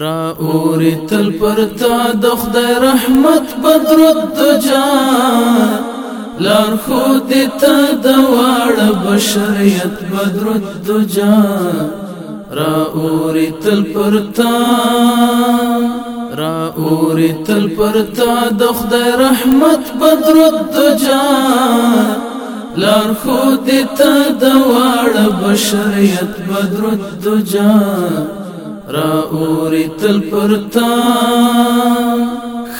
را اوری تل پر تا د خدای رحمت بدر الدجا لار خو دې ته د واړه بشریت بدر الدجا را اوری تل پر تا را اوری تل پر تا د خدای رحمت بدر الدجا لار خو دې ته د واړه بشریت بدر الدجا را اوری تل پرتا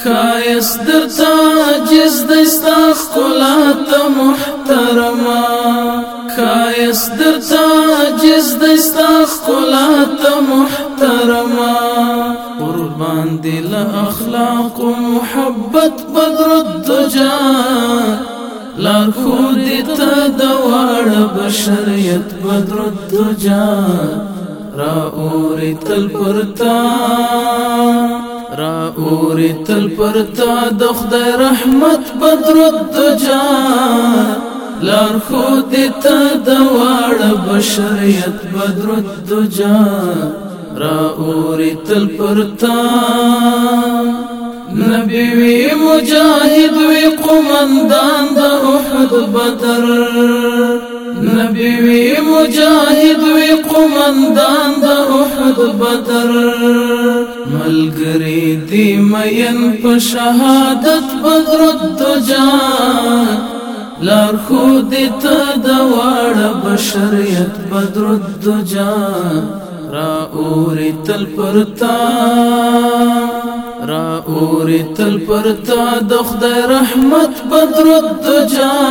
خایست در تاجز دستا خلات محترما خایست در تاجز دستا خلات محترما قربان دل اخلاق و محبت بدر الدجا لار خودی تا دوار بشریت بدر الدجا را اوری تل پرتا را اوری تل پرتا د خدای رحمت بدر الدجا لار خو دې ته د واړه بشریت بدر الدجا را اوری تل پرتا نبی وی مجاهد وی قومندان د احد بدر نبی وی مجاهد وی قومندان د احد بدر ملګری دی مین په شهادت بدر الدجا لار خود ته د واړه بشریت بدر الدجا را اوري تل پرتا را اوری تل پر تا د خدای رحمت بدر الدجا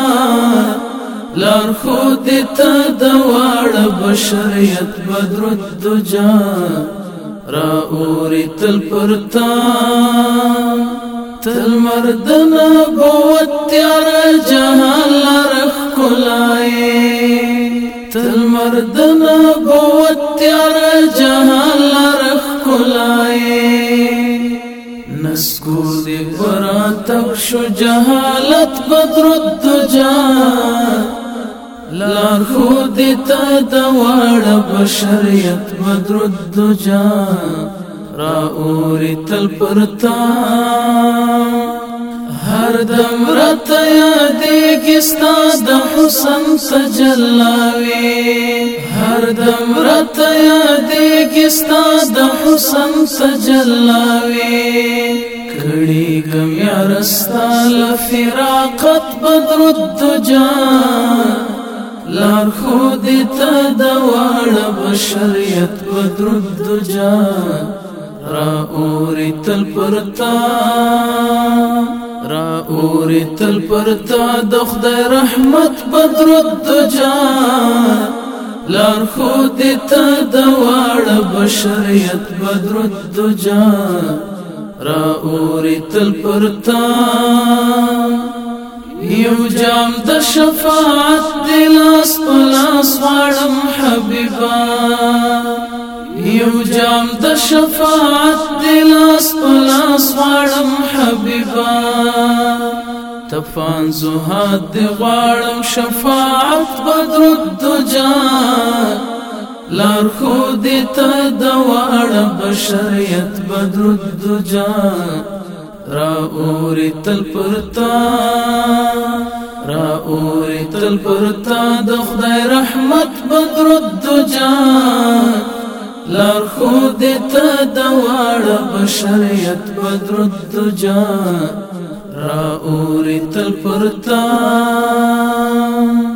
لار خود ته د واړه بشریت بدر الدجا را اوری تل پر تا تل مردنا بوت تیار اسکو دی برا تک شو جهالت بدرد جا لار خود تا دوار بشریت بدرد جا را اوری تل پرتا هر دم رات یادې کستا د حسن سجلاوي هر دم رات یادې کستا د حسن سجلاوي کړي غم یا رستا لفراقت بدر الدجا لار خو دې ته د واړه بشریت بدر الدجا را اوري تل پرتا اوري تل پرتا د خدای رحمت بدر الدجا لار خو دې ته د واړه بشریت بدر الدجا را اوري تل پرتا یو جام د شفاعت دلاس پلاس واړم حبیبا یو جام د شفاعت دلاس پلاس واړم حبیبا دفان زهاد دی غواړم شفاعت بدر الدجا لار خو دې ته د واړه بشریت بدر الدجا را اوري تل پرتا را اوري تل پرتا د خدای رحمت بدر الدجا لار خو دې ته د واړه بشریت بدر الدجا را اوري تل پرتا